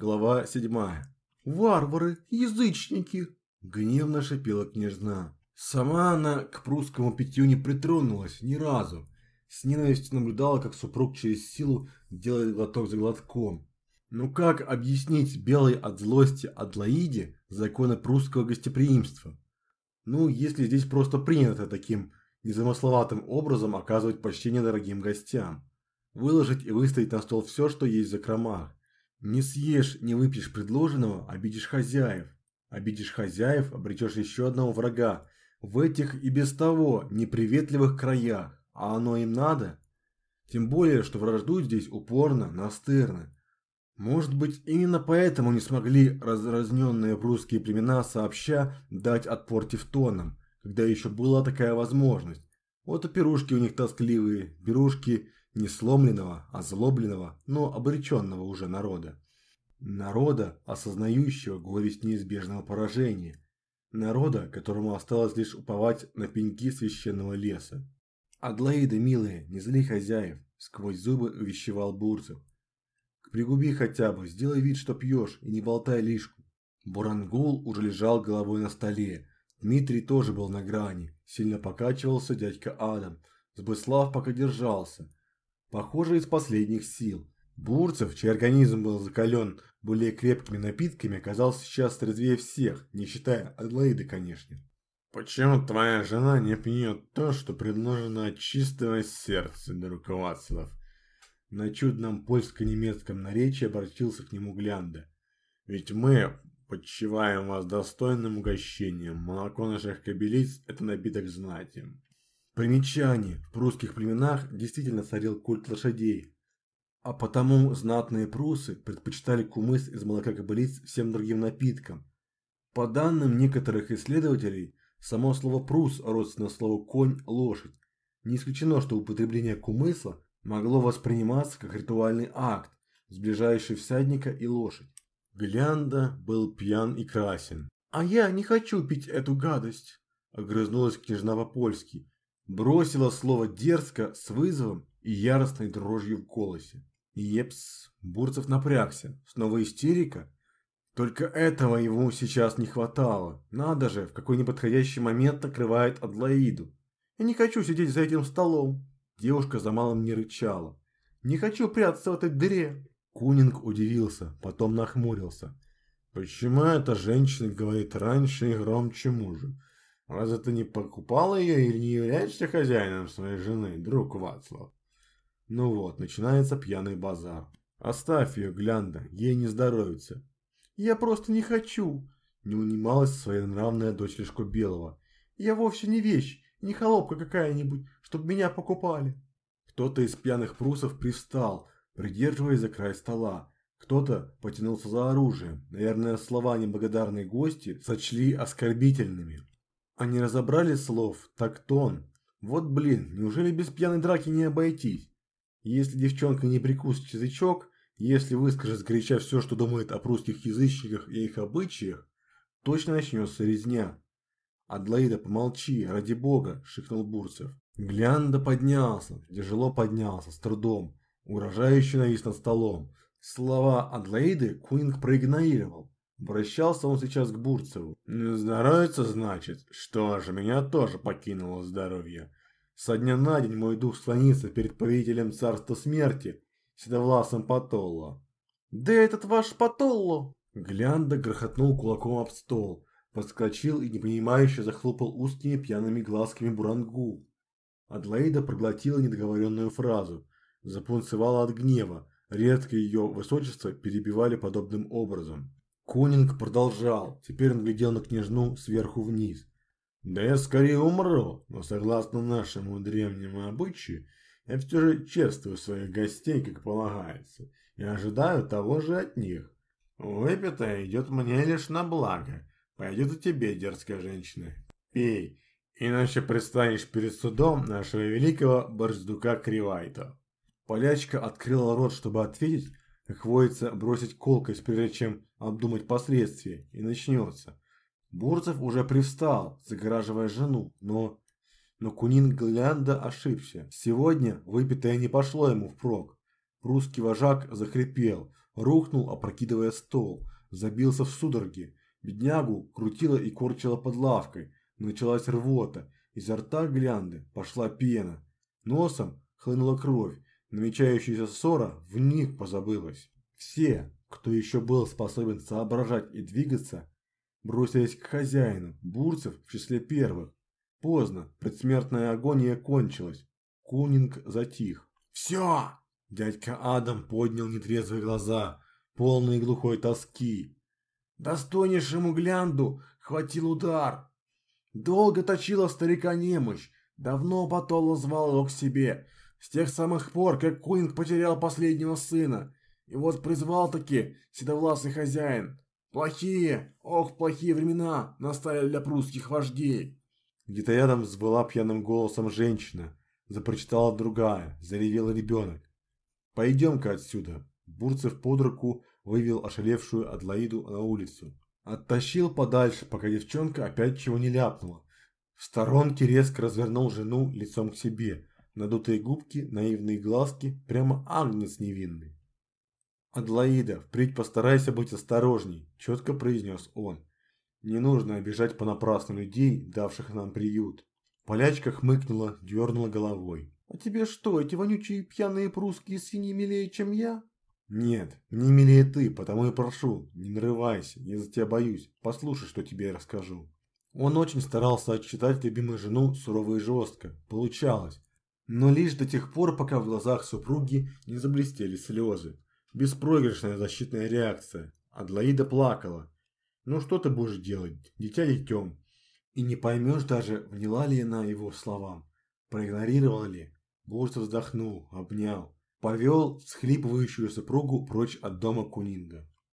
Глава седьмая. «Варвары! Язычники!» Гневно шипела княжна. Сама она к прусскому питью не притронулась ни разу. С ненавистью наблюдала, как супруг через силу делает глоток за глотком. Ну как объяснить белой от злости Адлоиде законы прусского гостеприимства? Ну, если здесь просто принято таким незамысловатым образом оказывать почтение дорогим гостям. Выложить и выставить на стол все, что есть в закромах. Не съешь, не выпьешь предложенного, обидишь хозяев. Обидишь хозяев, обретешь еще одного врага. В этих и без того неприветливых краях. А оно им надо? Тем более, что враждуют здесь упорно, настырно. Может быть, именно поэтому не смогли разразненные прусские племена сообща дать отпор тевтонам, когда еще была такая возможность. Вот и пирушки у них тоскливые, пирушки не сломленного, а злобленного, но обреченного уже народа. Народа, осознающего горечь неизбежного поражения. Народа, которому осталось лишь уповать на пеньки священного леса. «Адлоида, милая, не зли хозяев», – сквозь зубы увещевал Бурцев. «Пригуби хотя бы, сделай вид, что пьешь, и не болтай лишку». Бурангул уже лежал головой на столе. Дмитрий тоже был на грани. Сильно покачивался дядька Адам. Сбыслав пока держался. Похоже, из последних сил. Бурцев, чей организм был закален более крепкими напитками, оказался сейчас трезвее всех, не считая Адлоиды, конечно. «Почему твоя жена не пьет то, что предложено от чистого сердца, друг Вацлав?» На чудном польско-немецком наречии обратился к нему Глянда. «Ведь мы подчиваем вас достойным угощением. Молоко наших кобелиц – это напиток знати». Примечание. В прусских племенах действительно царил культ лошадей. А потому знатные прусы предпочитали кумыс из молока кобылиц всем другим напиткам. По данным некоторых исследователей, само слово «прус» родственно слову «конь», «лошадь». Не исключено, что употребление кумысла могло восприниматься как ритуальный акт, сближающий всадника и лошадь. Глянда был пьян и красен. «А я не хочу пить эту гадость!» – огрызнулась княжна по-польски. Бросила слово дерзко с вызовом и яростной дрожью в голосе. Епс, Бурцев напрягся. Снова истерика? Только этого ему сейчас не хватало. Надо же, в какой неподходящий момент накрывает Адлоиду. Я не хочу сидеть за этим столом. Девушка за малым не рычала. Не хочу прятаться в этой дыре. Кунинг удивился, потом нахмурился. Почему эта женщина говорит раньше и громче мужа? Разве ты не покупала ее или не являешься хозяином своей жены, друг Вацлав? Ну вот, начинается пьяный базар. Оставь ее, Глянда, ей не здоровится. Я просто не хочу. Не унималась своенравная дочь Лешко Белого. Я вовсе не вещь, не холопка какая-нибудь, чтобы меня покупали. Кто-то из пьяных прусов привстал, придерживаясь за край стола. Кто-то потянулся за оружием. Наверное, слова неблагодарной гости сочли оскорбительными. Они разобрали слов, так тон. Вот блин, неужели без пьяной драки не обойтись? Если девчонка не прикусит язычок, если выскажет сгоряча все, что думает о прусских язычниках и их обычаях, точно начнется резня. «Адлоида, помолчи, ради бога!» – шикнул Бурцев. Глянда поднялся, тяжело поднялся, с трудом, угрожающе навис над столом. Слова Адлоиды Куинг проигнорировал. Обращался он сейчас к Бурцеву. «Не здоровится, значит? Что же, меня тоже покинуло здоровье. Со дня на день мой дух склонится перед повелителем царства смерти, седовласым Патолло. «Да этот ваш Патолло!» Глянда грохотнул кулаком об стол, подскочил и непонимающе захлопал узкими пьяными глазками бурангу. Адлоида проглотила недоговоренную фразу, запунцевала от гнева, редко ее высочество перебивали подобным образом. Конинг продолжал, теперь он глядел на княжну сверху вниз. Да я скорее умру, но согласно нашему древнему обычаю, я все же чествую своих гостей, как полагается, и ожидаю того же от них. Выпитое идет мне лишь на благо. Пойдет и тебе, дерзкая женщина. Пей, иначе предстанешь перед судом нашего великого борздука Кривайта. Полячка открыла рот, чтобы ответить, как водится бросить колкость, прежде чем обдумать последствия, и начнется. Бурцев уже привстал, загораживая жену, но... Но Кунин Глянда ошибся. Сегодня выпитое не пошло ему впрок. Русский вожак захрипел, рухнул, опрокидывая стол, забился в судороге. Беднягу крутило и корчило под лавкой, началась рвота, изо рта глянды пошла пена, носом хлынула кровь, намечающаяся ссора в них позабылась. Все, кто еще был способен соображать и двигаться, бросились к хозяину, Бурцев в числе первых. Поздно, предсмертная агония кончилась. Кунинг затих. «Все!» Дядька Адам поднял нетрезвые глаза, полные глухой тоски. Достойнейшему глянду хватил удар. Долго точила старика немощь, давно Батолла звал его к себе, с тех самых пор, как Кунинг потерял последнего сына. И вот призвал-таки седовласый хозяин. Плохие, ох, плохие времена настали для прусских вождей. Где-то рядом взвыла пьяным голосом женщина. Запрочитала другая, заревел ребенок. «Пойдем-ка отсюда!» Бурцев под руку вывел ошалевшую Адлоиду на улицу. Оттащил подальше, пока девчонка опять чего не ляпнула. В сторонке резко развернул жену лицом к себе. Надутые губки, наивные глазки, прямо агнец невинный. «Адлоида, впредь постарайся быть осторожней», – четко произнес он. «Не нужно обижать понапрасну людей, давших нам приют». Полячка хмыкнула, дернула головой. «А тебе что, эти вонючие пьяные прусские свиньи милее, чем я?» «Нет, не милее ты, потому и прошу, не нарывайся, я за тебя боюсь, послушай, что тебе я расскажу». Он очень старался отчитать любимую жену сурово и жестко, получалось, но лишь до тех пор, пока в глазах супруги не заблестели слезы. Беспроигрышная защитная реакция. Адлоида плакала. Ну что ты будешь делать, дитя детем? И не поймешь даже, вняла ли она его словам, проигнорировала ли. Бурцев вздохнул, обнял повел схлипывающую супругу прочь от дома Кунинга.